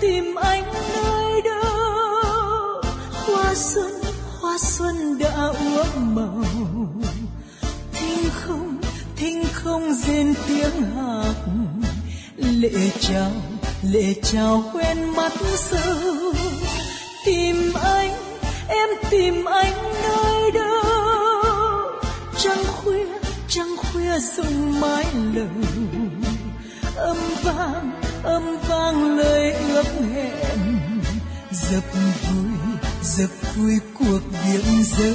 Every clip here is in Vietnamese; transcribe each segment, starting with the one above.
tìm anh nơi đâu. Hoa xuân hoa xuân đã úa màu. Thinh không thinh không rên tiếng hạc lệ chào lệ chào quen mắt sâu tìm anh, em tìm anh nơi đâu. Trăng khuya trăng khuya rung mái lầu. Âm vang âm vang lời ước hẹn. Dập vui dập vui cuộc biển dấu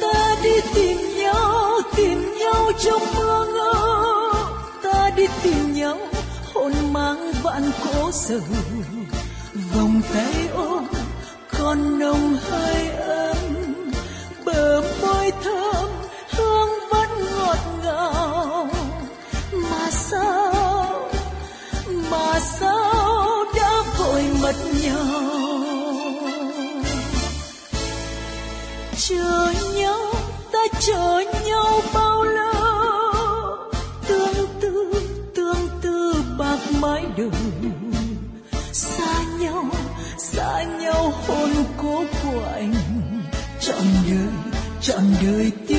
ta đi tìm nhau tìm nhau trong mưa ngỡ ta đi tìm nhau, hồn mang vạn cố sầu vòng tay ôm còn nồng hơi ấm. Bờ môi thơm, hương vẫn ngọt ngào. Mà sao mà sao đã vội mất nhau? Chờ nhau, ta chờ nhau bao lâu? Tương tư tương tư bạc mái đầu xa nhau xa nhau hôn cố của anh. Trọn đời trọn đời tiếc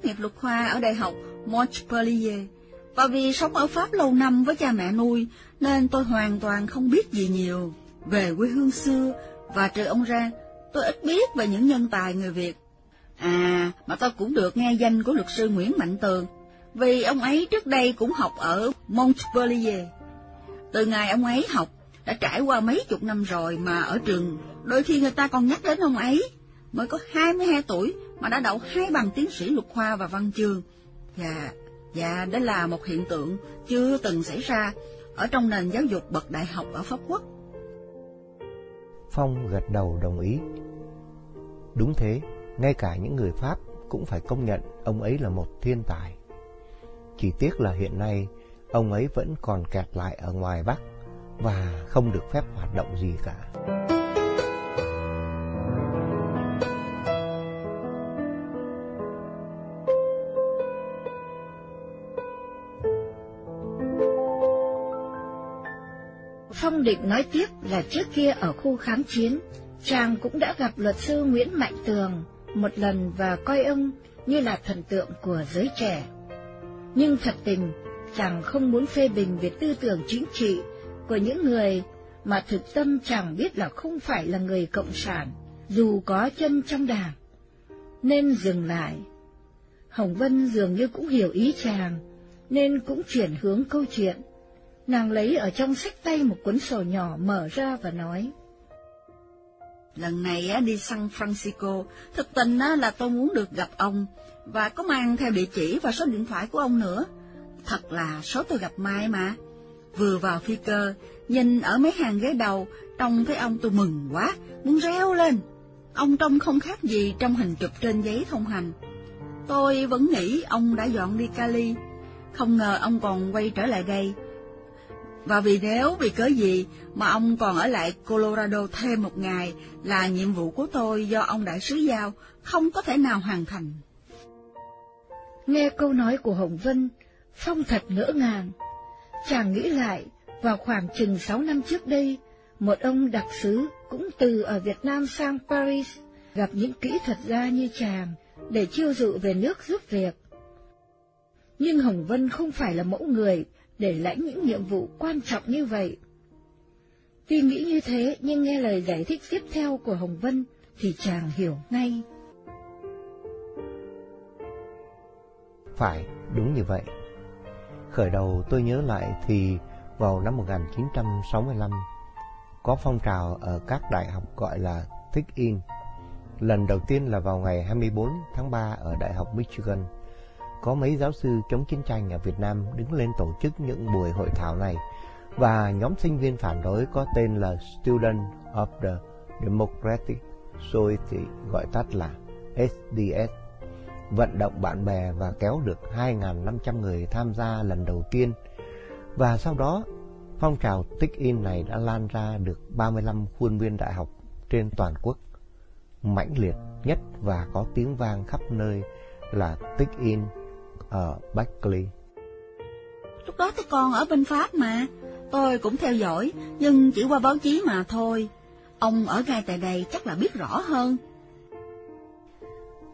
tốt nghiệp luật khoa ở Đại học Montpellier, và vì sống ở Pháp lâu năm với cha mẹ nuôi, nên tôi hoàn toàn không biết gì nhiều về quê hương xưa, và trừ ông ra, tôi ít biết về những nhân tài người Việt. À, mà tôi cũng được nghe danh của luật sư Nguyễn Mạnh Tường, vì ông ấy trước đây cũng học ở Montpellier. Từ ngày ông ấy học, đã trải qua mấy chục năm rồi mà ở trường, đôi khi người ta còn nhắc đến ông ấy, mới có 22 tuổi mà đã đậu hai bằng tiến sĩ luật khoa và văn chương. Và, và đó là một hiện tượng chưa từng xảy ra ở trong nền giáo dục bậc đại học ở Pháp Quốc. Phong gật đầu đồng ý. Đúng thế, ngay cả những người Pháp cũng phải công nhận ông ấy là một thiên tài. Chỉ tiếc là hiện nay ông ấy vẫn còn kẹt lại ở ngoài Bắc và không được phép hoạt động gì cả. Định nói tiếp là trước kia ở khu kháng chiến, chàng cũng đã gặp luật sư Nguyễn Mạnh Tường một lần và coi ông như là thần tượng của giới trẻ. Nhưng thật tình, chàng không muốn phê bình về tư tưởng chính trị của những người mà thực tâm chàng biết là không phải là người cộng sản, dù có chân trong đảng. Nên dừng lại. Hồng Vân dường như cũng hiểu ý chàng, nên cũng chuyển hướng câu chuyện. Nàng lấy ở trong sách tay một cuốn sổ nhỏ mở ra và nói. Lần này đi San Francisco, thực tình là tôi muốn được gặp ông, và có mang theo địa chỉ và số điện thoại của ông nữa. Thật là số tôi gặp Mai mà. Vừa vào phi cơ, nhìn ở mấy hàng ghế đầu, trông thấy ông tôi mừng quá, muốn reo lên. Ông trông không khác gì trong hình chụp trên giấy thông hành. Tôi vẫn nghĩ ông đã dọn đi Cali, không ngờ ông còn quay trở lại đây. Và vì nếu vì cớ gì mà ông còn ở lại Colorado thêm một ngày là nhiệm vụ của tôi do ông đại sứ giao không có thể nào hoàn thành. Nghe câu nói của Hồng Vân, Phong thật ngỡ ngàng. Chàng nghĩ lại, vào khoảng chừng sáu năm trước đây, một ông đặc sứ cũng từ ở Việt Nam sang Paris, gặp những kỹ thuật gia như chàng để chiêu dụ về nước giúp việc. Nhưng Hồng Vân không phải là mẫu người để lãnh những nhiệm vụ quan trọng như vậy. Tuy nghĩ như thế, nhưng nghe lời giải thích tiếp theo của Hồng Vân thì chàng hiểu ngay. Phải, đúng như vậy. Khởi đầu tôi nhớ lại thì vào năm 1965, có phong trào ở các đại học gọi là Thích In. Lần đầu tiên là vào ngày 24 tháng 3 ở Đại học Michigan có mấy giáo sư chống chiến tranh ở Việt Nam đứng lên tổ chức những buổi hội thảo này và nhóm sinh viên phản đối có tên là Student of the Democratic Society gọi tắt là SDS vận động bạn bè và kéo được 2.500 người tham gia lần đầu tiên. Và sau đó, phong trào tích in này đã lan ra được 35 khuôn viên đại học trên toàn quốc. Mãnh liệt nhất và có tiếng vang khắp nơi là tích in ở Berkeley. Lúc đó tôi còn ở bên Pháp mà, tôi cũng theo dõi, nhưng chỉ qua báo chí mà thôi. Ông ở ngay tại đây chắc là biết rõ hơn.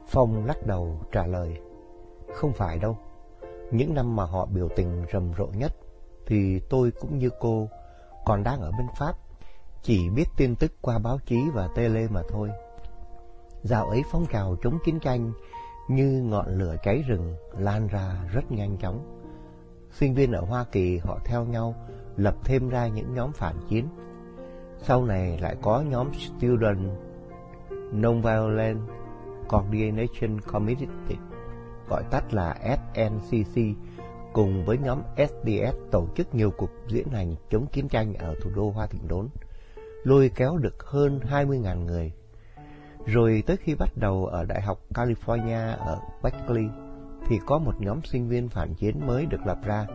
Phong lắc đầu trả lời, không phải đâu. Những năm mà họ biểu tình rầm rộ nhất thì tôi cũng như cô còn đang ở bên Pháp, chỉ biết tin tức qua báo chí và tele mà thôi. Dạo ấy phong trào chống chiến tranh như ngọn lửa cháy rừng lan ra rất nhanh chóng. Sinh viên ở Hoa Kỳ họ theo nhau lập thêm ra những nhóm phản chiến. Sau này lại có nhóm Student Nonviolent Coordination Committee, gọi tắt là SNCC, cùng với nhóm SDS tổ chức nhiều cuộc diễn hành chống chiến tranh ở thủ đô Hoa Thịnh Đốn, lôi kéo được hơn 20.000 người. Rồi tới khi bắt đầu ở Đại học California ở Berkeley, thì có một nhóm sinh viên phản chiến mới được lập ra,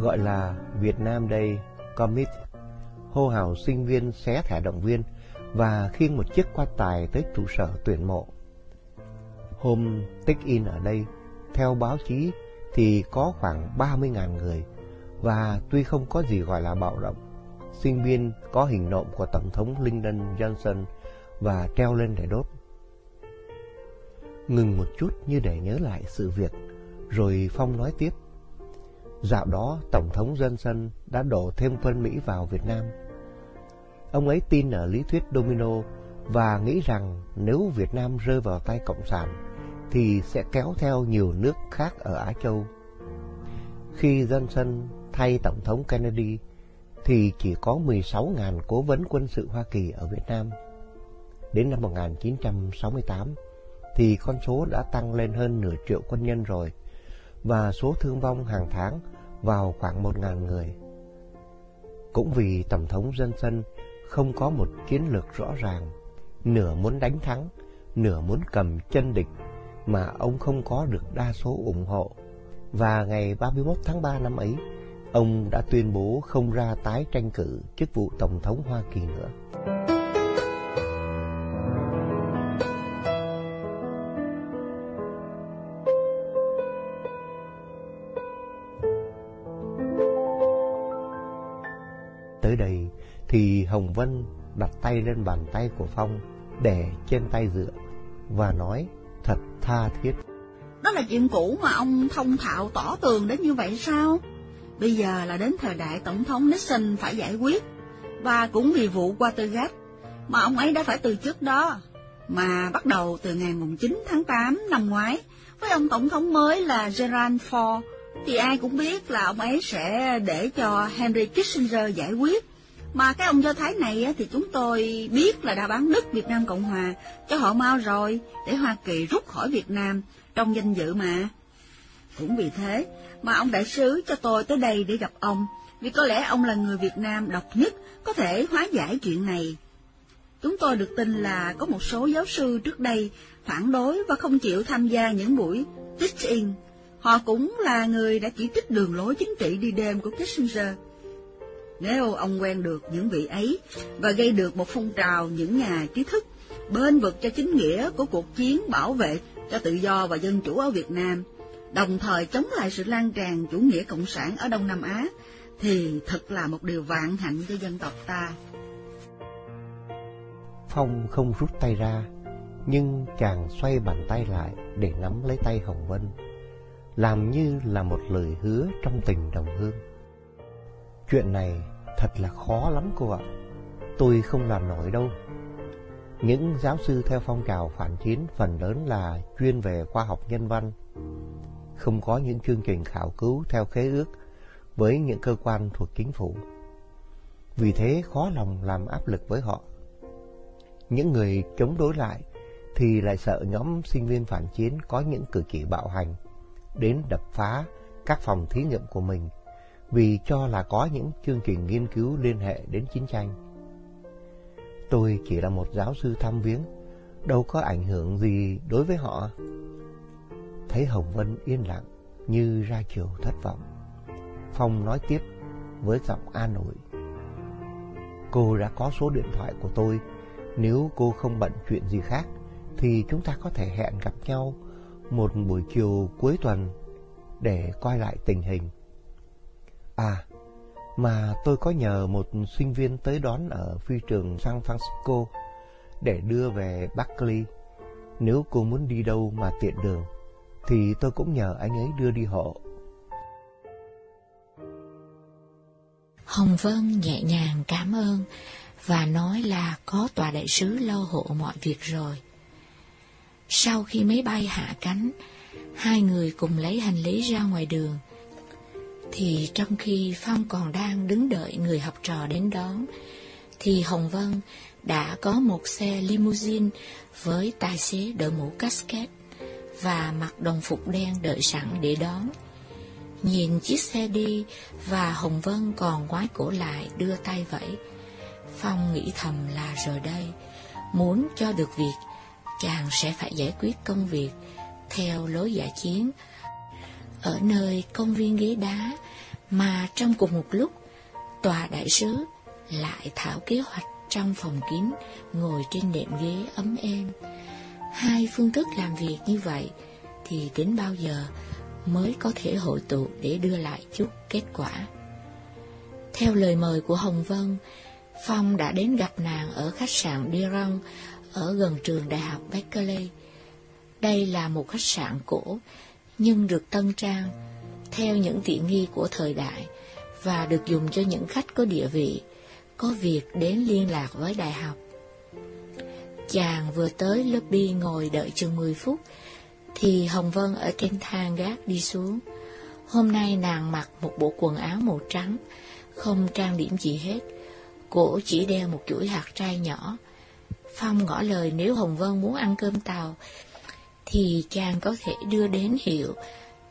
gọi là Việt Nam Day Committee, hô hào sinh viên xé thẻ động viên và khiêng một chiếc quan tài tới trụ sở tuyển mộ. Hôm check-in ở đây, theo báo chí thì có khoảng 30.000 người và tuy không có gì gọi là bạo động, sinh viên có hình nộm của Tổng thống Lyndon Johnson và treo lên để đốt. Ngừng một chút như để nhớ lại sự việc, rồi Phong nói tiếp. Dạo đó, Tổng thống Johnson đã đổ thêm quân Mỹ vào Việt Nam. Ông ấy tin ở lý thuyết domino và nghĩ rằng nếu Việt Nam rơi vào tay Cộng sản, thì sẽ kéo theo nhiều nước khác ở Á Châu. Khi Johnson thay Tổng thống Kennedy thì chỉ có 16.000 cố vấn quân sự Hoa Kỳ ở Việt Nam. Đến năm 1968 thì con số đã tăng lên hơn nửa triệu quân nhân rồi và số thương vong hàng tháng vào khoảng 1.000 người. Cũng vì Tổng thống dân sân không có một chiến lược rõ ràng, nửa muốn đánh thắng, nửa muốn cầm chân địch mà ông không có được đa số ủng hộ. Và ngày 31 tháng 3 năm ấy, ông đã tuyên bố không ra tái tranh cử chức vụ Tổng thống Hoa Kỳ nữa. Thì Hồng Vân đặt tay lên bàn tay của Phong để trên tay dựa và nói thật tha thiết. Đó là chuyện cũ mà ông thông thạo tỏ tường đến như vậy sao? Bây giờ là đến thời đại Tổng thống Nixon phải giải quyết, và cũng vì vụ Watergate mà ông ấy đã phải từ chức đó. Mà bắt đầu từ ngày 9 tháng 8 năm ngoái, với ông Tổng thống mới là Gerald Ford, thì ai cũng biết là ông ấy sẽ để cho Henry Kissinger giải quyết mà cái ông Do Thái này thì chúng tôi biết là đã bán đất Việt Nam Cộng Hòa cho họ mau rồi để Hoa Kỳ rút khỏi Việt Nam trong danh dự mà. Cũng vì thế mà ông đại sứ cho tôi tới đây để gặp ông, vì có lẽ ông là người Việt Nam độc nhất có thể hóa giải chuyện này. Chúng tôi được tin là có một số giáo sư trước đây phản đối và không chịu tham gia những buổi teach-in. Họ cũng là người đã chỉ trích đường lối chính trị đi đêm của Kissinger. Nếu ông quen được những vị ấy và gây được một phong trào những nhà trí thức bên vực cho chính nghĩa của cuộc chiến bảo vệ cho tự do và dân chủ ở Việt Nam, đồng thời chống lại sự lan tràn chủ nghĩa cộng sản ở Đông Nam Á, thì thật là một điều vạn hạnh cho dân tộc ta. Phong không rút tay ra, nhưng chàng xoay bàn tay lại để nắm lấy tay Hồng Vân, làm như là một lời hứa trong tình đồng hương. Chuyện này thật là khó lắm cô ạ. Tôi không làm nổi đâu. Những giáo sư theo phong trào phản chiến phần lớn là chuyên về khoa học nhân văn. Không có những chương trình khảo cứu theo khế ước với những cơ quan thuộc chính phủ. Vì thế khó lòng làm áp lực với họ. Những người chống đối lại thì lại sợ nhóm sinh viên phản chiến có những cử chỉ bạo hành, đến đập phá các phòng thí nghiệm của mình vì cho là có những chương trình nghiên cứu liên hệ đến chiến tranh. Tôi chỉ là một giáo sư thăm viếng, đâu có ảnh hưởng gì đối với họ. Thấy Hồng Vân yên lặng như ra chiều thất vọng. Phong nói tiếp với giọng an ủi. Cô đã có số điện thoại của tôi, nếu cô không bận chuyện gì khác thì chúng ta có thể hẹn gặp nhau một buổi chiều cuối tuần để coi lại tình hình. À, mà tôi có nhờ một sinh viên tới đón ở phi trường San Francisco để đưa về Berkeley. Nếu cô muốn đi đâu mà tiện đường, thì tôi cũng nhờ anh ấy đưa đi hộ. Hồng Vân nhẹ nhàng cảm ơn và nói là có tòa đại sứ lo hộ mọi việc rồi. Sau khi máy bay hạ cánh, hai người cùng lấy hành lý ra ngoài đường. Thì trong khi Phong còn đang đứng đợi người học trò đến đón, thì Hồng Vân đã có một xe limousine với tài xế đội mũ casket và mặc đồng phục đen đợi sẵn để đón. Nhìn chiếc xe đi và Hồng Vân còn ngoái cổ lại đưa tay vẫy. Phong nghĩ thầm là rồi đây, muốn cho được việc, chàng sẽ phải giải quyết công việc theo lối giải chiến. Ở nơi công viên ghế đá mà trong cùng một lúc, tòa đại sứ lại thảo kế hoạch trong phòng kín ngồi trên đệm ghế ấm êm. Hai phương thức làm việc như vậy thì đến bao giờ mới có thể hội tụ để đưa lại chút kết quả. Theo lời mời của Hồng Vân, Phong đã đến gặp nàng ở khách sạn Diron ở gần trường đại học Berkeley. Đây là một khách sạn cổ, nhưng được tân trang, theo những tiện nghi của thời đại, và được dùng cho những khách có địa vị, có việc đến liên lạc với đại học. Chàng vừa tới lobby ngồi đợi chừng 10 phút, thì Hồng Vân ở trên thang gác đi xuống. Hôm nay nàng mặc một bộ quần áo màu trắng, không trang điểm gì hết. Cổ chỉ đeo một chuỗi hạt trai nhỏ. Phong ngỏ lời nếu Hồng Vân muốn ăn cơm tàu, thì chàng có thể đưa đến hiệu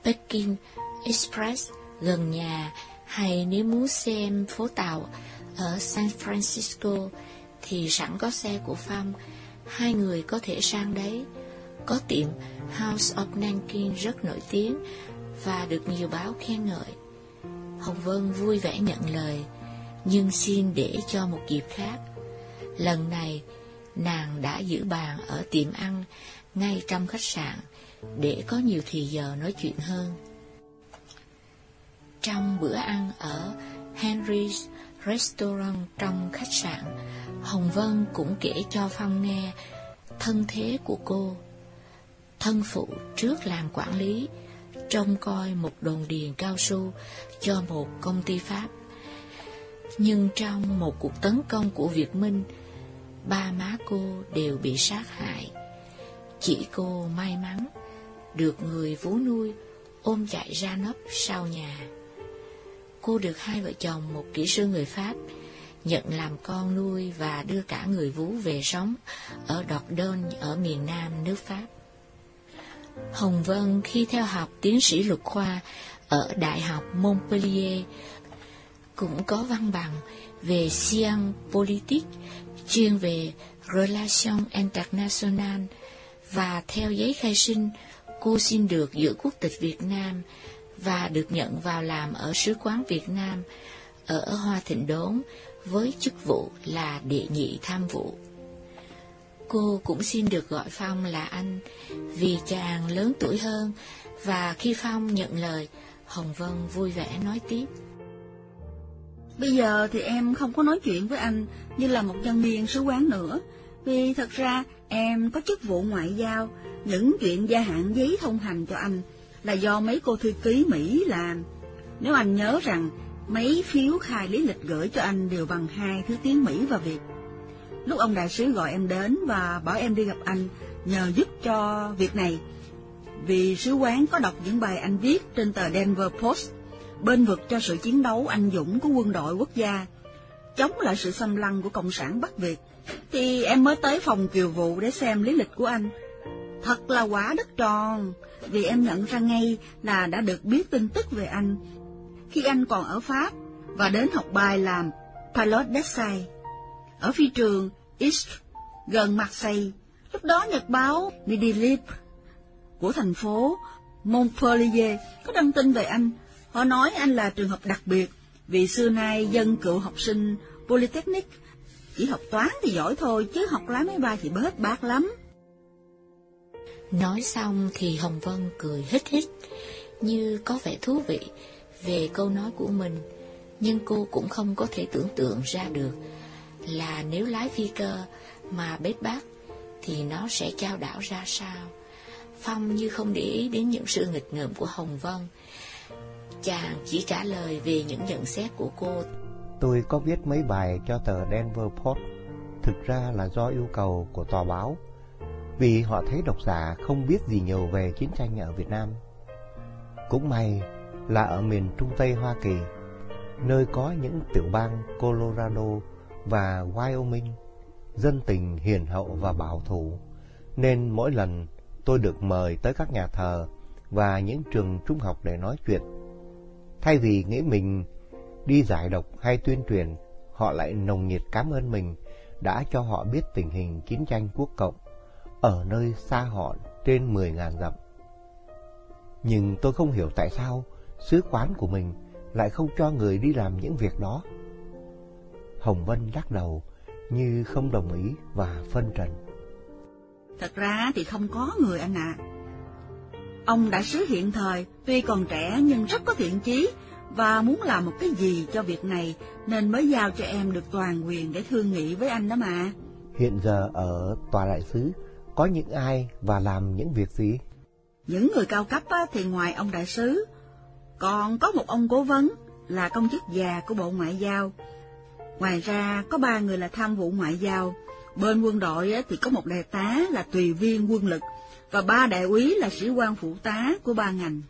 Peking Express gần nhà, hay nếu muốn xem phố tàu ở San Francisco, thì sẵn có xe của Phong, hai người có thể sang đấy. Có tiệm House of Nanking rất nổi tiếng và được nhiều báo khen ngợi. Hồng Vân vui vẻ nhận lời, nhưng xin để cho một dịp khác. Lần này, nàng đã giữ bàn ở tiệm ăn ngay trong khách sạn để có nhiều thì giờ nói chuyện hơn. Trong bữa ăn ở Henry's Restaurant trong khách sạn, Hồng Vân cũng kể cho Phong nghe thân thế của cô thân phụ trước làm quản lý, trông coi một đồn điền cao su cho một công ty Pháp. Nhưng trong một cuộc tấn công của Việt Minh, ba má cô đều bị sát hại. Chỉ cô may mắn được người vú nuôi ôm chạy ra nấp sau nhà. Cô được hai vợ chồng, một kỹ sư người Pháp, nhận làm con nuôi và đưa cả người vú về sống ở Dordogne ở miền nam nước Pháp. Hồng Vân khi theo học tiến sĩ luật khoa ở Đại học Montpellier cũng có văn bằng về science politique chuyên về Relations Internationales và theo giấy khai sinh cô xin được giữ quốc tịch Việt Nam và được nhận vào làm ở sứ quán Việt Nam ở Hoa Thịnh Đốn với chức vụ là đệ nhị tham vụ. Cô cũng xin được gọi Phong là anh, vì chàng lớn tuổi hơn, và khi Phong nhận lời, Hồng Vân vui vẻ nói tiếp. Bây giờ thì em không có nói chuyện với anh như là một nhân viên sứ quán nữa, vì thật ra em có chức vụ ngoại giao, những chuyện gia hạn giấy thông hành cho anh là do mấy cô thư ký Mỹ làm. Nếu anh nhớ rằng mấy phiếu khai lý lịch gửi cho anh đều bằng hai thứ tiếng Mỹ và Việt, Lúc ông đại sứ gọi em đến và bảo em đi gặp anh nhờ giúp cho việc này. Vì sứ quán có đọc những bài anh viết trên tờ Denver Post, bên vực cho sự chiến đấu anh dũng của quân đội quốc gia, chống lại sự xâm lăng của Cộng sản Bắc Việt, thì em mới tới phòng kiều vụ để xem lý lịch của anh. thật là quả đất tròn, vì em nhận ra ngay là đã được biết tin tức về anh khi anh còn ở Pháp và đến học bài làm pilot d'essai ở phi trường East gần Marseille. Lúc đó nhật báo Midi Libre của thành phố Montpellier có đăng tin về anh. Họ nói anh là trường hợp đặc biệt vì xưa nay dân cựu học sinh Polytechnic chỉ học toán thì giỏi thôi chứ học lái máy bay thì bớt bát lắm. Nói xong thì Hồng Vân cười hít hít, như có vẻ thú vị về câu nói của mình, nhưng cô cũng không có thể tưởng tượng ra được là nếu lái phi cơ mà bết bát thì nó sẽ trao đảo ra sao. Phong như không để ý đến những sự nghịch ngợm của Hồng Vân. Chàng chỉ trả lời về những nhận xét của cô. Tôi có viết mấy bài cho tờ Denver Post, thực ra là do yêu cầu của tòa báo vì họ thấy độc giả không biết gì nhiều về chiến tranh ở Việt Nam. Cũng may là ở miền Trung Tây Hoa Kỳ, nơi có những tiểu bang Colorado và Wyoming, dân tình hiền hậu và bảo thủ, nên mỗi lần tôi được mời tới các nhà thờ và những trường trung học để nói chuyện. Thay vì nghĩ mình đi giải độc hay tuyên truyền, họ lại nồng nhiệt cảm ơn mình đã cho họ biết tình hình chiến tranh quốc cộng ở nơi xa họ trên 10.000 dặm. Nhưng tôi không hiểu tại sao sứ quán của mình lại không cho người đi làm những việc đó. Hồng Vân lắc đầu như không đồng ý và phân trần. Thật ra thì không có người anh ạ. À. Ông đại sứ hiện thời tuy còn trẻ nhưng rất có thiện chí và muốn làm một cái gì cho việc này nên mới giao cho em được toàn quyền để thương nghị với anh đó mà. Hiện giờ ở tòa đại sứ có những ai và làm những việc gì? Những người cao cấp thì ngoài ông đại sứ, còn có một ông cố vấn là công chức già của Bộ Ngoại giao. Ngoài ra có ba người là tham vụ ngoại giao. Bên quân đội thì có một đại tá là tùy viên quân lực và ba đại úy là sĩ quan phụ tá của ba ngành,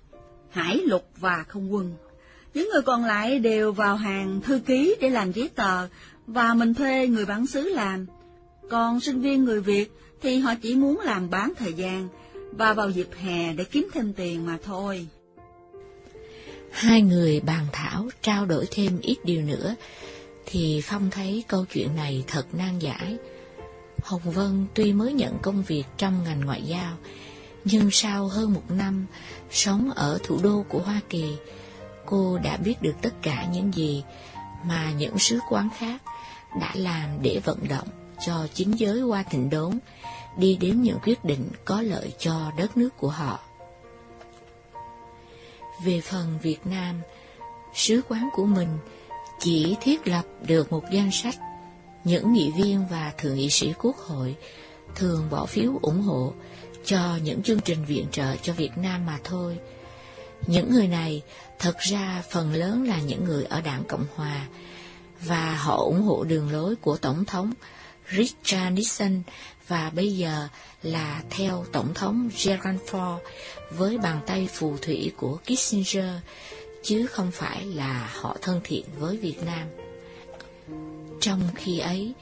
hải lục và không quân. Những người còn lại đều vào hàng thư ký để làm giấy tờ và mình thuê người bản xứ làm. Còn sinh viên người Việt thì họ chỉ muốn làm bán thời gian và vào dịp hè để kiếm thêm tiền mà thôi. Hai người bàn thảo trao đổi thêm ít điều nữa, thì Phong thấy câu chuyện này thật nan giải. Hồng Vân tuy mới nhận công việc trong ngành ngoại giao, nhưng sau hơn một năm sống ở thủ đô của Hoa Kỳ, cô đã biết được tất cả những gì mà những sứ quán khác đã làm để vận động cho chính giới qua thịnh đốn đi đến những quyết định có lợi cho đất nước của họ. Về phần Việt Nam, sứ quán của mình chỉ thiết lập được một danh sách những nghị viên và thượng nghị sĩ quốc hội thường bỏ phiếu ủng hộ cho những chương trình viện trợ cho Việt Nam mà thôi. Những người này thật ra phần lớn là những người ở đảng Cộng Hòa và họ ủng hộ đường lối của Tổng thống Richard Nixon và bây giờ là theo Tổng thống Gerald Ford với bàn tay phù thủy của Kissinger, chứ không phải là họ thân thiện với Việt Nam. Trong khi ấy,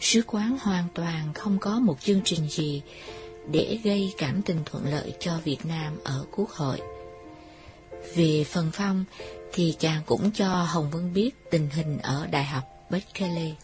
sứ quán hoàn toàn không có một chương trình gì để gây cảm tình thuận lợi cho Việt Nam ở Quốc hội. Về phần phong thì chàng cũng cho Hồng Vân biết tình hình ở Đại học Berkeley.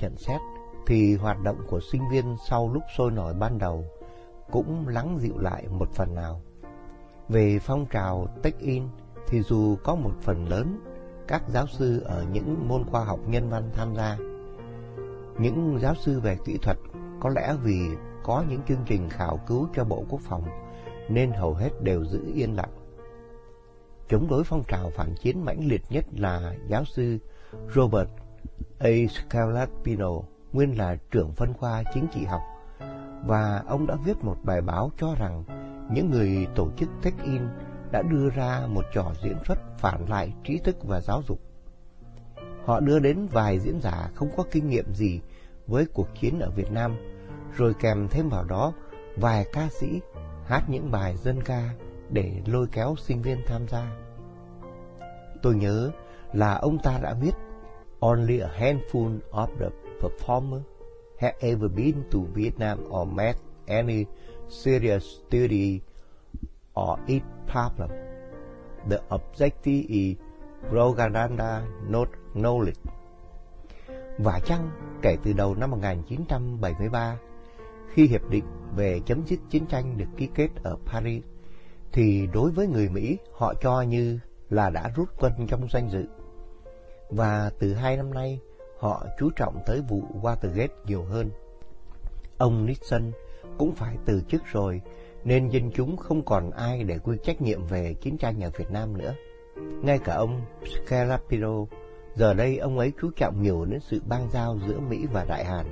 Nhận xét, thì hoạt động của sinh viên sau lúc sôi nổi ban đầu cũng lắng dịu lại một phần nào. Về phong trào take-in thì dù có một phần lớn các giáo sư ở những môn khoa học nhân văn tham gia, những giáo sư về kỹ thuật có lẽ vì có những chương trình khảo cứu cho Bộ Quốc phòng nên hầu hết đều giữ yên lặng. Chống đối phong trào phản chiến mãnh liệt nhất là giáo sư Robert A. Scalapino, nguyên là trưởng phân khoa chính trị học, và ông đã viết một bài báo cho rằng những người tổ chức take-in đã đưa ra một trò diễn xuất phản lại trí thức và giáo dục. Họ đưa đến vài diễn giả không có kinh nghiệm gì với cuộc chiến ở Việt Nam, rồi kèm thêm vào đó vài ca sĩ hát những bài dân ca để lôi kéo sinh viên tham gia. Tôi nhớ là ông ta đã viết Only a handful of the performers have ever been to Vietnam or met any serious study or its problem. The objective is propaganda, not knowledge. Và chăng kể từ đầu năm 1973, khi hiệp định về chấm dứt chiến tranh được ký kết ở Paris, thì đối với người Mỹ họ cho như là đã rút quân trong danh dự. Và từ hai năm nay, họ chú trọng tới vụ Watergate nhiều hơn. Ông Nixon cũng phải từ chức rồi, nên dân chúng không còn ai để quy trách nhiệm về chiến tranh ở Việt Nam nữa. Ngay cả ông Scalapino, giờ đây ông ấy chú trọng nhiều đến sự bang giao giữa Mỹ và Đại Hàn.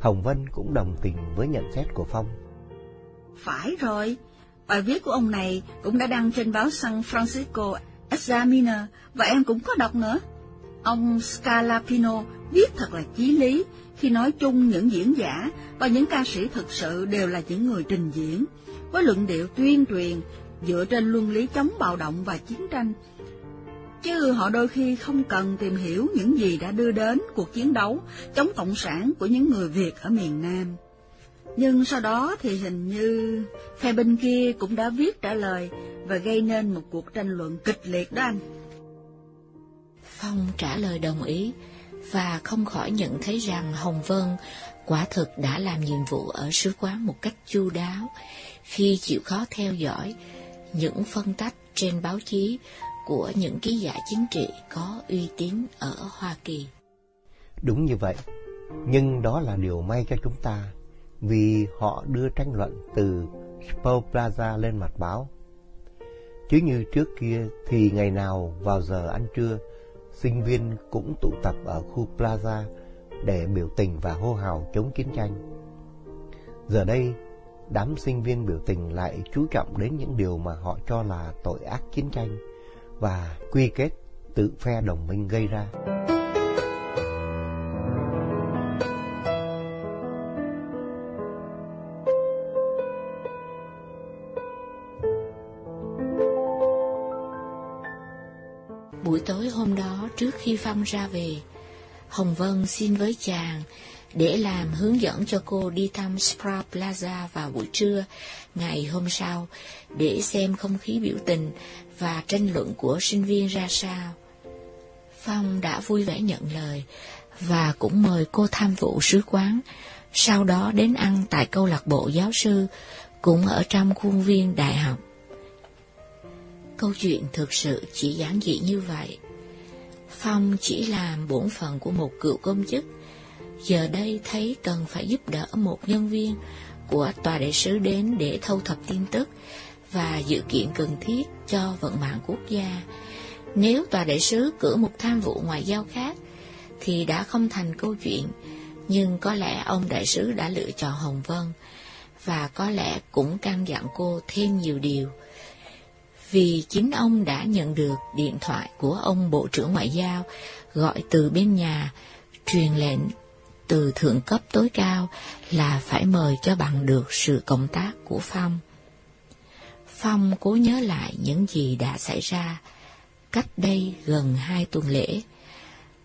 Hồng Vân cũng đồng tình với nhận xét của Phong. Phải rồi, bài viết của ông này cũng đã đăng trên báo San Francisco Examiner, và em cũng có đọc nữa. Ông Scalapino viết thật là chí lý khi nói chung những diễn giả và những ca sĩ thực sự đều là những người trình diễn với luận điệu tuyên truyền dựa trên luân lý chống bạo động và chiến tranh. Chứ họ đôi khi không cần tìm hiểu những gì đã đưa đến cuộc chiến đấu chống cộng sản của những người Việt ở miền Nam. Nhưng sau đó thì hình như phe bên kia cũng đã viết trả lời và gây nên một cuộc tranh luận kịch liệt đó anh. Phong trả lời đồng ý và không khỏi nhận thấy rằng Hồng Vân quả thực đã làm nhiệm vụ ở sứ quán một cách chu đáo khi chịu khó theo dõi những phân tách trên báo chí của những ký giả chính trị có uy tín ở Hoa Kỳ. Đúng như vậy, nhưng đó là điều may cho chúng ta vì họ đưa tranh luận từ Spo Plaza lên mặt báo. Chứ như trước kia thì ngày nào vào giờ ăn trưa, sinh viên cũng tụ tập ở khu Plaza để biểu tình và hô hào chống chiến tranh. Giờ đây, đám sinh viên biểu tình lại chú trọng đến những điều mà họ cho là tội ác chiến tranh và quy kết tự phe đồng minh gây ra. Buổi tối hôm đó trước khi Phong ra về, Hồng Vân xin với chàng để làm hướng dẫn cho cô đi thăm Sprout Plaza vào buổi trưa ngày hôm sau để xem không khí biểu tình và tranh luận của sinh viên ra sao. Phong đã vui vẻ nhận lời và cũng mời cô tham vụ sứ quán, sau đó đến ăn tại câu lạc bộ giáo sư, cũng ở trong khuôn viên đại học. Câu chuyện thực sự chỉ giản dị như vậy. Phong chỉ làm bổn phận của một cựu công chức, giờ đây thấy cần phải giúp đỡ một nhân viên của tòa đại sứ đến để thâu thập tin tức và dự kiện cần thiết cho vận mạng quốc gia. Nếu tòa đại sứ cử một tham vụ ngoại giao khác, thì đã không thành câu chuyện, nhưng có lẽ ông đại sứ đã lựa chọn Hồng Vân, và có lẽ cũng căn dặn cô thêm nhiều điều. Vì chính ông đã nhận được điện thoại của ông Bộ trưởng Ngoại giao gọi từ bên nhà, truyền lệnh từ thượng cấp tối cao là phải mời cho bằng được sự cộng tác của Phong. Phong cố nhớ lại những gì đã xảy ra cách đây gần hai tuần lễ.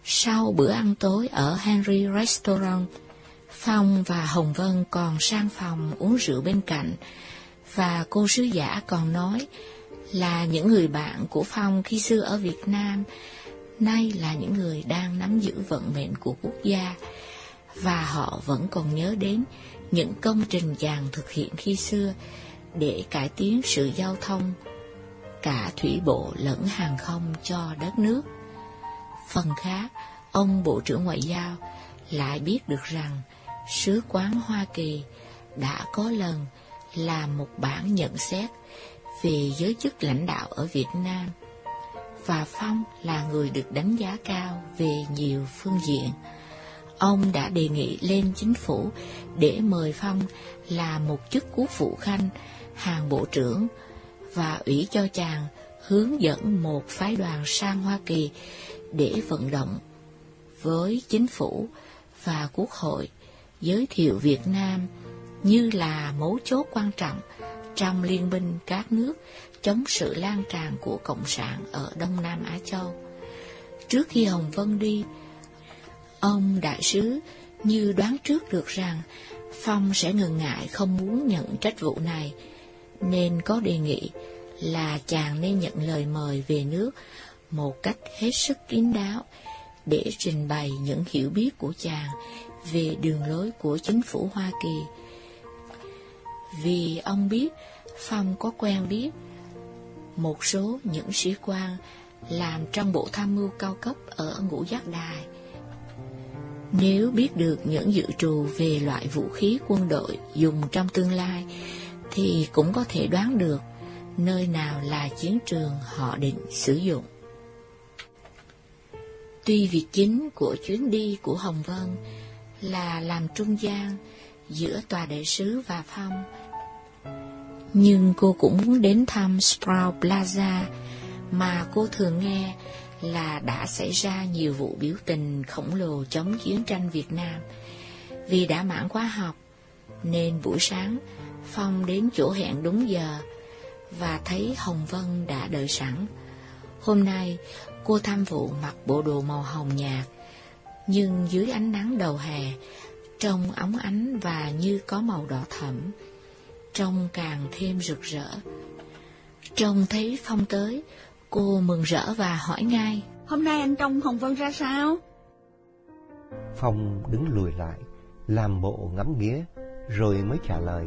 Sau bữa ăn tối ở Henry Restaurant, Phong và Hồng Vân còn sang phòng uống rượu bên cạnh, và cô sứ giả còn nói là những người bạn của Phong khi xưa ở Việt Nam, nay là những người đang nắm giữ vận mệnh của quốc gia, và họ vẫn còn nhớ đến những công trình chàng thực hiện khi xưa để cải tiến sự giao thông, cả thủy bộ lẫn hàng không cho đất nước. Phần khác, ông Bộ trưởng Ngoại giao lại biết được rằng sứ quán Hoa Kỳ đã có lần làm một bản nhận xét về giới chức lãnh đạo ở Việt Nam, và Phong là người được đánh giá cao về nhiều phương diện. Ông đã đề nghị lên chính phủ để mời Phong là một chức quốc vụ khanh, hàng bộ trưởng, và ủy cho chàng hướng dẫn một phái đoàn sang Hoa Kỳ để vận động với chính phủ và quốc hội giới thiệu Việt Nam như là mấu chốt quan trọng trong liên minh các nước chống sự lan tràn của Cộng sản ở Đông Nam Á Châu. Trước khi Hồng Vân đi, ông đại sứ như đoán trước được rằng Phong sẽ ngần ngại không muốn nhận trách vụ này, nên có đề nghị là chàng nên nhận lời mời về nước một cách hết sức kín đáo để trình bày những hiểu biết của chàng về đường lối của chính phủ Hoa Kỳ. Vì ông biết Phong có quen biết một số những sĩ quan làm trong bộ tham mưu cao cấp ở ngũ giác đài. Nếu biết được những dự trù về loại vũ khí quân đội dùng trong tương lai, thì cũng có thể đoán được nơi nào là chiến trường họ định sử dụng. Tuy việc chính của chuyến đi của Hồng Vân là làm trung gian giữa tòa đại sứ và Phong, nhưng cô cũng muốn đến thăm Sprout Plaza mà cô thường nghe là đã xảy ra nhiều vụ biểu tình khổng lồ chống chiến tranh Việt Nam. Vì đã mãn khóa học, nên buổi sáng Phong đến chỗ hẹn đúng giờ và thấy Hồng Vân đã đợi sẵn. Hôm nay, cô tham vụ mặc bộ đồ màu hồng nhạt, nhưng dưới ánh nắng đầu hè, trông óng ánh và như có màu đỏ thẫm, trông càng thêm rực rỡ. Trông thấy Phong tới, cô mừng rỡ và hỏi ngay. Hôm nay anh trông Hồng Vân ra sao? Phong đứng lùi lại, làm bộ ngắm nghía, rồi mới trả lời.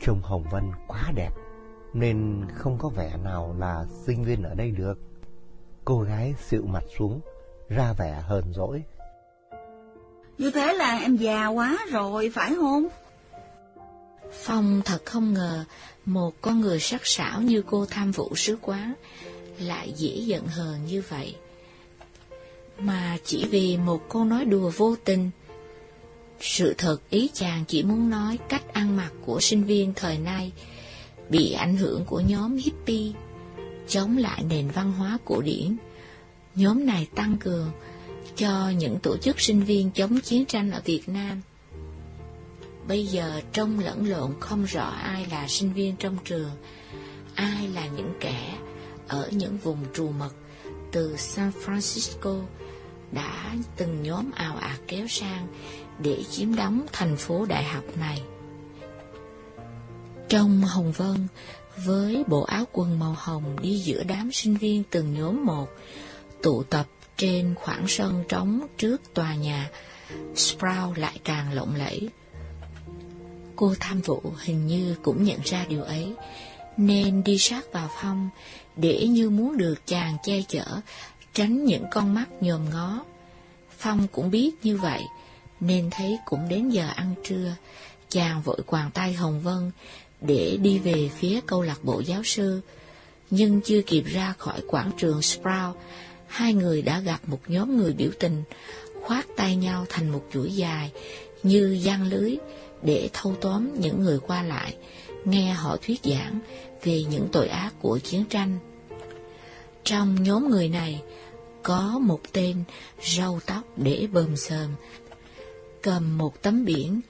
Trông Hồng Vân quá đẹp, nên không có vẻ nào là sinh viên ở đây được. Cô gái xịu mặt xuống, ra vẻ hờn dỗi. Như thế là em già quá rồi, phải không? Phong thật không ngờ một con người sắc sảo như cô tham vụ sứ quán lại dễ giận hờn như vậy. Mà chỉ vì một câu nói đùa vô tình. Sự thật ý chàng chỉ muốn nói cách ăn mặc của sinh viên thời nay bị ảnh hưởng của nhóm hippie, chống lại nền văn hóa cổ điển. Nhóm này tăng cường cho những tổ chức sinh viên chống chiến tranh ở Việt Nam. Bây giờ trông lẫn lộn không rõ ai là sinh viên trong trường, ai là những kẻ ở những vùng trù mật từ San Francisco đã từng nhóm ào ạt kéo sang để chiếm đóng thành phố đại học này. Trong Hồng Vân, với bộ áo quần màu hồng đi giữa đám sinh viên từng nhóm một, tụ tập trên khoảng sân trống trước tòa nhà, Sprout lại càng lộng lẫy. Cô tham vụ hình như cũng nhận ra điều ấy, nên đi sát vào Phong để như muốn được chàng che chở, tránh những con mắt nhòm ngó. Phong cũng biết như vậy, nên thấy cũng đến giờ ăn trưa, chàng vội quàng tay Hồng Vân để đi về phía câu lạc bộ giáo sư. Nhưng chưa kịp ra khỏi quảng trường Sprout, hai người đã gặp một nhóm người biểu tình, khoát tay nhau thành một chuỗi dài, như giăng lưới, để thâu tóm những người qua lại, nghe họ thuyết giảng về những tội ác của chiến tranh. Trong nhóm người này, có một tên râu tóc để bơm sờm, cầm một tấm biển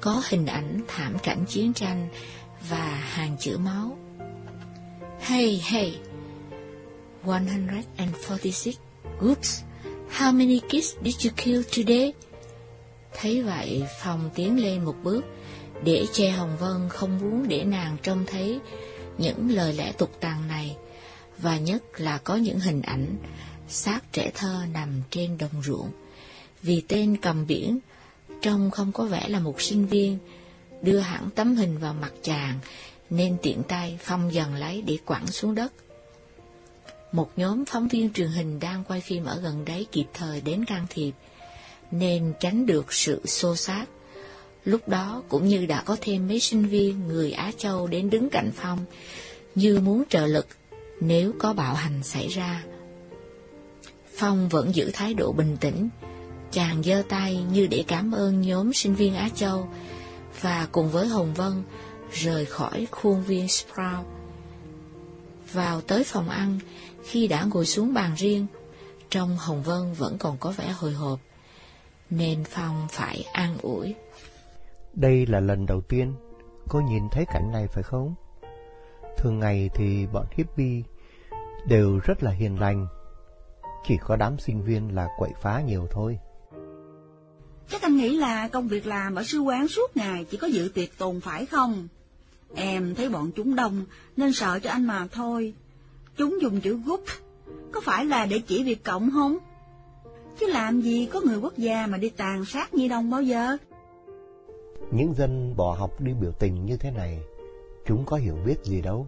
có hình ảnh thảm cảnh chiến tranh và hàng chữ máu. Hey, hey! 146 groups. How many kids did you kill today? Thấy vậy, Phong tiến lên một bước, để che Hồng Vân không muốn để nàng trông thấy những lời lẽ tục tàng này, và nhất là có những hình ảnh xác trẻ thơ nằm trên đồng ruộng. Vì tên cầm biển, trông không có vẻ là một sinh viên, đưa hẳn tấm hình vào mặt chàng, nên tiện tay Phong dần lấy để quẳng xuống đất. Một nhóm phóng viên truyền hình đang quay phim ở gần đấy kịp thời đến can thiệp, nên tránh được sự xô xát. Lúc đó cũng như đã có thêm mấy sinh viên người Á Châu đến đứng cạnh Phong, như muốn trợ lực nếu có bạo hành xảy ra. Phong vẫn giữ thái độ bình tĩnh, chàng giơ tay như để cảm ơn nhóm sinh viên Á Châu, và cùng với Hồng Vân rời khỏi khuôn viên Sprout. Vào tới phòng ăn, khi đã ngồi xuống bàn riêng, trong Hồng Vân vẫn còn có vẻ hồi hộp, nên Phong phải an ủi. Đây là lần đầu tiên cô nhìn thấy cảnh này phải không? Thường ngày thì bọn hippie đều rất là hiền lành, chỉ có đám sinh viên là quậy phá nhiều thôi. Chắc anh nghĩ là công việc làm ở sư quán suốt ngày chỉ có dự tiệc tồn phải không? Em thấy bọn chúng đông nên sợ cho anh mà thôi. Chúng dùng chữ group, có phải là để chỉ việc cộng không? Chứ làm gì có người quốc gia mà đi tàn sát Nhi Đông bao giờ? Những dân bỏ học đi biểu tình như thế này, chúng có hiểu biết gì đâu.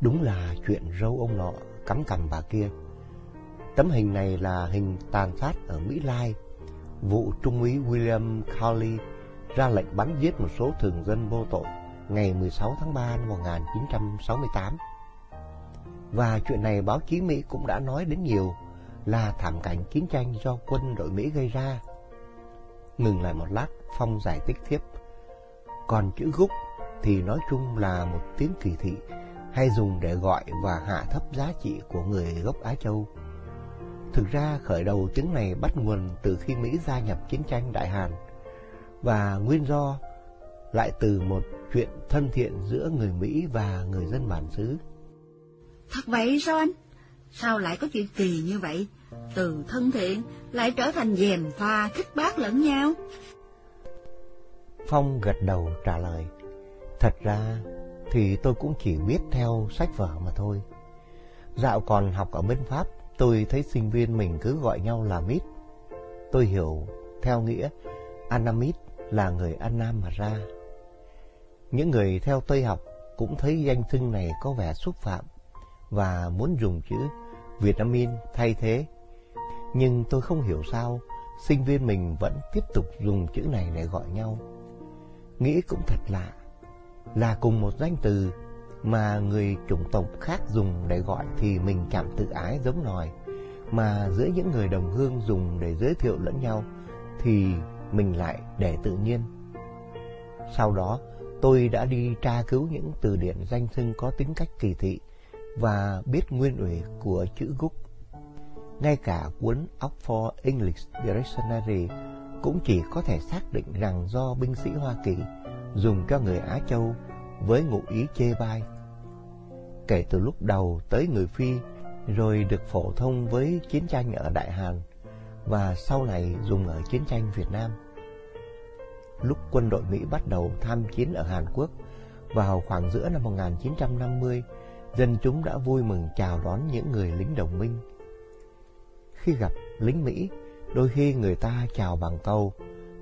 Đúng là chuyện râu ông nọ cắm cằm bà kia. Tấm hình này là hình tàn sát ở Mỹ Lai. Vụ Trung úy William Cowley ra lệnh bắn giết một số thường dân vô tội ngày 16 tháng 3 năm 1968. Và chuyện này báo chí Mỹ cũng đã nói đến nhiều là thảm cảnh chiến tranh do quân đội Mỹ gây ra. Ngừng lại một lát, Phong giải thích tiếp. Còn chữ gúc thì nói chung là một tiếng kỳ thị hay dùng để gọi và hạ thấp giá trị của người gốc Á Châu. Thực ra khởi đầu tiếng này bắt nguồn từ khi Mỹ gia nhập chiến tranh Đại Hàn và nguyên do lại từ một chuyện thân thiện giữa người Mỹ và người dân bản xứ. Thật vậy sao anh? Sao lại có chuyện kỳ như vậy? Từ thân thiện lại trở thành dèm pha khích bác lẫn nhau. Phong gật đầu trả lời. Thật ra thì tôi cũng chỉ biết theo sách vở mà thôi. Dạo còn học ở bên Pháp, tôi thấy sinh viên mình cứ gọi nhau là Mít. Tôi hiểu theo nghĩa Anamit là người An Nam mà ra. Những người theo Tây học cũng thấy danh xưng này có vẻ xúc phạm và muốn dùng chữ Vitamin thay thế. Nhưng tôi không hiểu sao sinh viên mình vẫn tiếp tục dùng chữ này để gọi nhau. Nghĩ cũng thật lạ, là cùng một danh từ mà người chủng tộc khác dùng để gọi thì mình cảm tự ái giống nòi, mà giữa những người đồng hương dùng để giới thiệu lẫn nhau thì mình lại để tự nhiên. Sau đó, tôi đã đi tra cứu những từ điển danh xưng có tính cách kỳ thị và biết nguyên ủy của chữ gúc. Ngay cả cuốn Oxford English Dictionary cũng chỉ có thể xác định rằng do binh sĩ Hoa Kỳ dùng cho người Á Châu với ngụ ý chê bai. Kể từ lúc đầu tới người Phi, rồi được phổ thông với chiến tranh ở Đại Hàn và sau này dùng ở chiến tranh Việt Nam. Lúc quân đội Mỹ bắt đầu tham chiến ở Hàn Quốc vào khoảng giữa năm 1950, dân chúng đã vui mừng chào đón những người lính đồng minh khi gặp lính Mỹ, đôi khi người ta chào bằng câu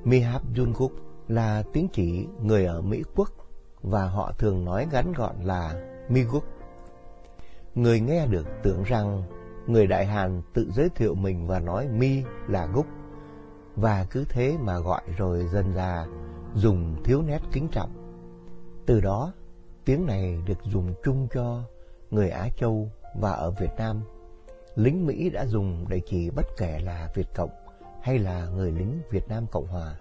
Mihap Jungkook là tiếng chỉ người ở Mỹ quốc và họ thường nói ngắn gọn là Miguk. Người nghe được tưởng rằng người Đại Hàn tự giới thiệu mình và nói Mi là Gúc và cứ thế mà gọi rồi dần ra dùng thiếu nét kính trọng. Từ đó, tiếng này được dùng chung cho người Á Châu và ở Việt Nam. Lính Mỹ đã dùng để chỉ bất kể là Việt Cộng hay là người lính Việt Nam Cộng Hòa.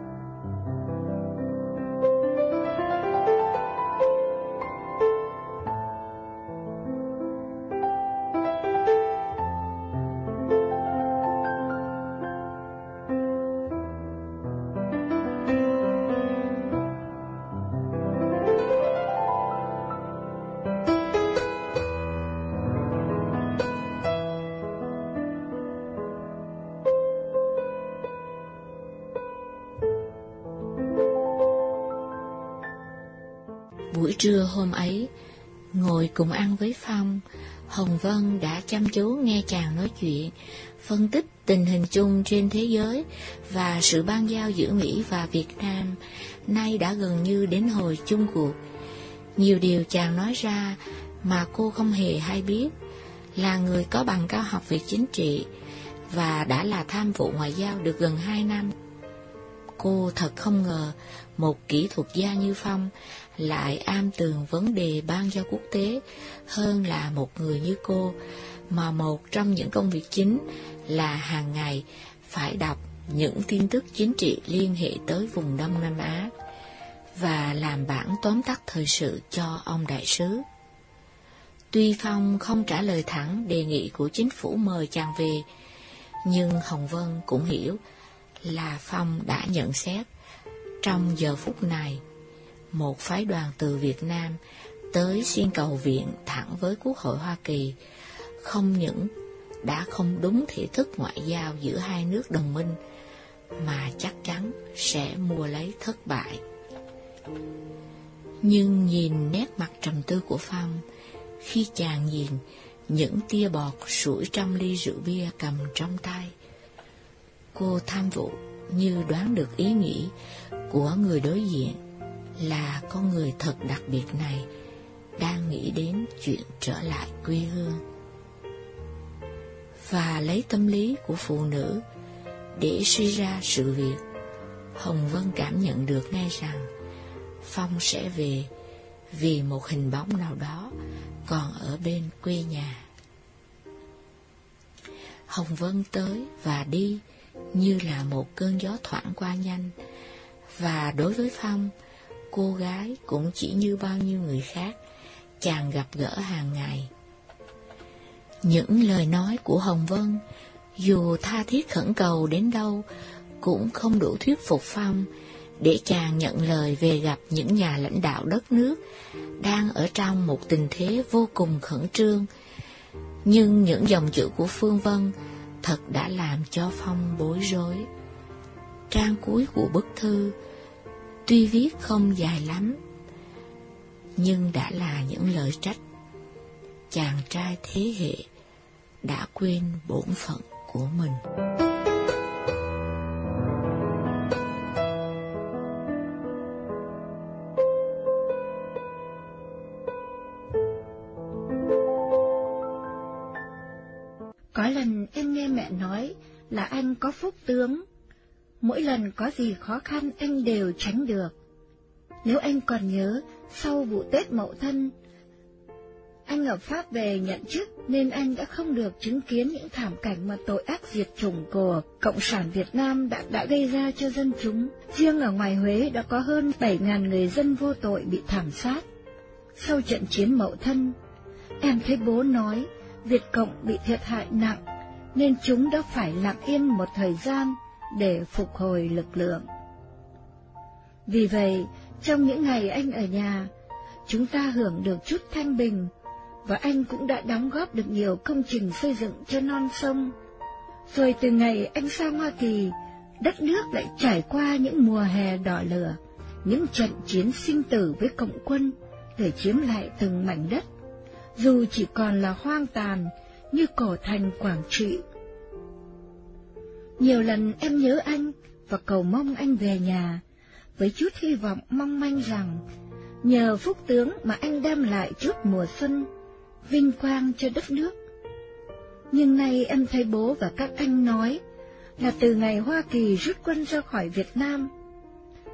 Với Phong, Hồng Vân đã chăm chú nghe chàng nói chuyện, phân tích tình hình chung trên thế giới và sự ban giao giữa Mỹ và Việt Nam nay đã gần như đến hồi chung cuộc. Nhiều điều chàng nói ra mà cô không hề hay biết, là người có bằng cao học về chính trị và đã là tham vụ ngoại giao được gần hai năm. Cô thật không ngờ một kỹ thuật gia như Phong lại am tường vấn đề ban giao quốc tế hơn là một người như cô, mà một trong những công việc chính là hàng ngày phải đọc những tin tức chính trị liên hệ tới vùng Đông Nam Á và làm bản tóm tắt thời sự cho ông đại sứ. Tuy Phong không trả lời thẳng đề nghị của chính phủ mời chàng về, nhưng Hồng Vân cũng hiểu là Phong đã nhận xét trong giờ phút này một phái đoàn từ Việt Nam tới xin cầu viện thẳng với Quốc hội Hoa Kỳ, không những đã không đúng thể thức ngoại giao giữa hai nước đồng minh, mà chắc chắn sẽ mua lấy thất bại. Nhưng nhìn nét mặt trầm tư của Phong, khi chàng nhìn những tia bọt sủi trong ly rượu bia cầm trong tay, cô tham vụ như đoán được ý nghĩ của người đối diện là con người thật đặc biệt này đang nghĩ đến chuyện trở lại quê hương. Và lấy tâm lý của phụ nữ để suy ra sự việc, hồng vân cảm nhận được ngay rằng phong sẽ về vì một hình bóng nào đó còn ở bên quê nhà. Hồng vân tới và đi như là một cơn gió thoảng qua nhanh và đối với phong cô gái cũng chỉ như bao nhiêu người khác, chàng gặp gỡ hàng ngày. Những lời nói của Hồng Vân, dù tha thiết khẩn cầu đến đâu, cũng không đủ thuyết phục Phong để chàng nhận lời về gặp những nhà lãnh đạo đất nước đang ở trong một tình thế vô cùng khẩn trương. Nhưng những dòng chữ của Phương Vân thật đã làm cho Phong bối rối. Trang cuối của bức thư Tuy viết không dài lắm, nhưng đã là những lời trách. Chàng trai thế hệ đã quên bổn phận của mình. Có lần em nghe mẹ nói là anh có phúc tướng, mỗi lần có gì khó khăn anh đều tránh được. Nếu anh còn nhớ, sau vụ Tết Mậu Thân, anh ở Pháp về nhận chức nên anh đã không được chứng kiến những thảm cảnh mà tội ác diệt chủng của Cộng sản Việt Nam đã, đã gây ra cho dân chúng. Riêng ở ngoài Huế đã có hơn 7.000 người dân vô tội bị thảm sát. Sau trận chiến Mậu Thân, em thấy bố nói Việt Cộng bị thiệt hại nặng nên chúng đã phải lặng yên một thời gian để phục hồi lực lượng. Vì vậy, trong những ngày anh ở nhà, chúng ta hưởng được chút thanh bình, và anh cũng đã đóng góp được nhiều công trình xây dựng cho non sông. Rồi từ ngày anh sang Hoa Kỳ, đất nước lại trải qua những mùa hè đỏ lửa, những trận chiến sinh tử với cộng quân để chiếm lại từng mảnh đất, dù chỉ còn là hoang tàn như cổ thành Quảng Trị nhiều lần em nhớ anh và cầu mong anh về nhà, với chút hy vọng mong manh rằng nhờ phúc tướng mà anh đem lại chút mùa xuân, vinh quang cho đất nước. Nhưng nay em thấy bố và các anh nói là từ ngày Hoa Kỳ rút quân ra khỏi Việt Nam,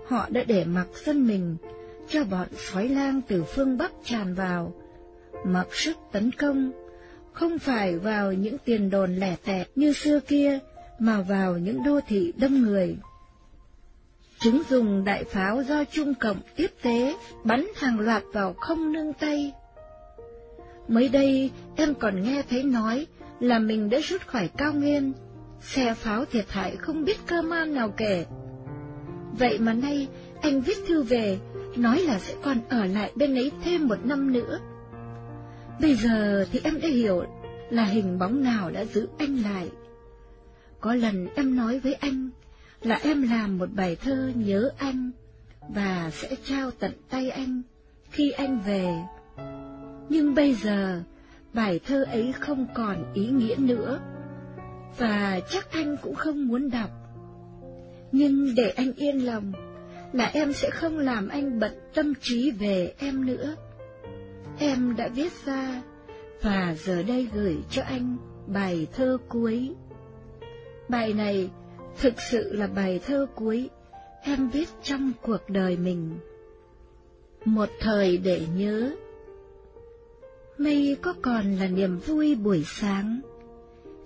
họ đã để mặc dân mình cho bọn sói lang từ phương Bắc tràn vào, mặc sức tấn công, không phải vào những tiền đồn lẻ tẻ như xưa kia, mà vào những đô thị đông người. Chúng dùng đại pháo do Trung Cộng tiếp tế, bắn hàng loạt vào không nương tay. Mới đây, em còn nghe thấy nói là mình đã rút khỏi cao nguyên, xe pháo thiệt hại không biết cơ man nào kể. Vậy mà nay, anh viết thư về, nói là sẽ còn ở lại bên ấy thêm một năm nữa. Bây giờ thì em đã hiểu là hình bóng nào đã giữ anh lại. Có lần em nói với anh là em làm một bài thơ nhớ anh và sẽ trao tận tay anh khi anh về. Nhưng bây giờ, bài thơ ấy không còn ý nghĩa nữa và chắc anh cũng không muốn đọc. Nhưng để anh yên lòng là em sẽ không làm anh bận tâm trí về em nữa. Em đã viết ra và giờ đây gửi cho anh bài thơ cuối. Bài này thực sự là bài thơ cuối em viết trong cuộc đời mình. Một thời để nhớ Mây có còn là niềm vui buổi sáng,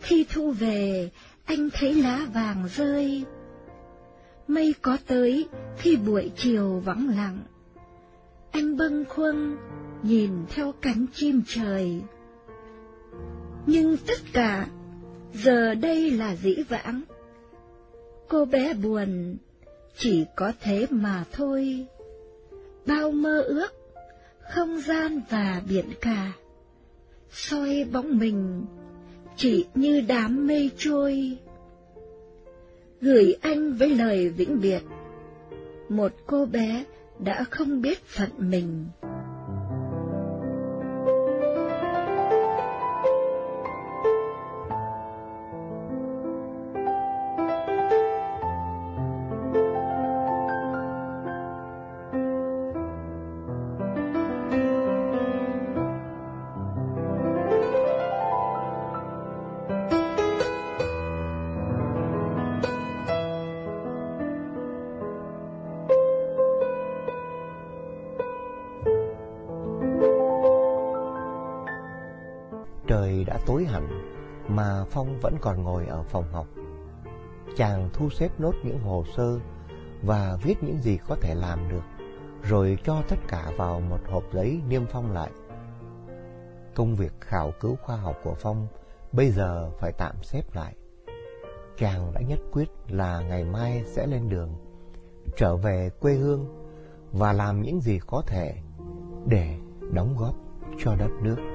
khi thu về anh thấy lá vàng rơi. Mây có tới khi buổi chiều vắng lặng, anh bâng khuâng nhìn theo cánh chim trời. Nhưng tất cả giờ đây là dĩ vãng. Cô bé buồn, chỉ có thế mà thôi. Bao mơ ước, không gian và biển cả, soi bóng mình, chỉ như đám mây trôi. Gửi anh với lời vĩnh biệt, một cô bé đã không biết phận mình. Phong vẫn còn ngồi ở phòng học. Chàng thu xếp nốt những hồ sơ và viết những gì có thể làm được, rồi cho tất cả vào một hộp giấy niêm phong lại. Công việc khảo cứu khoa học của Phong bây giờ phải tạm xếp lại. Chàng đã nhất quyết là ngày mai sẽ lên đường, trở về quê hương và làm những gì có thể để đóng góp cho đất nước.